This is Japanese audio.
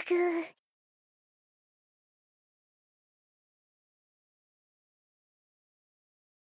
ふ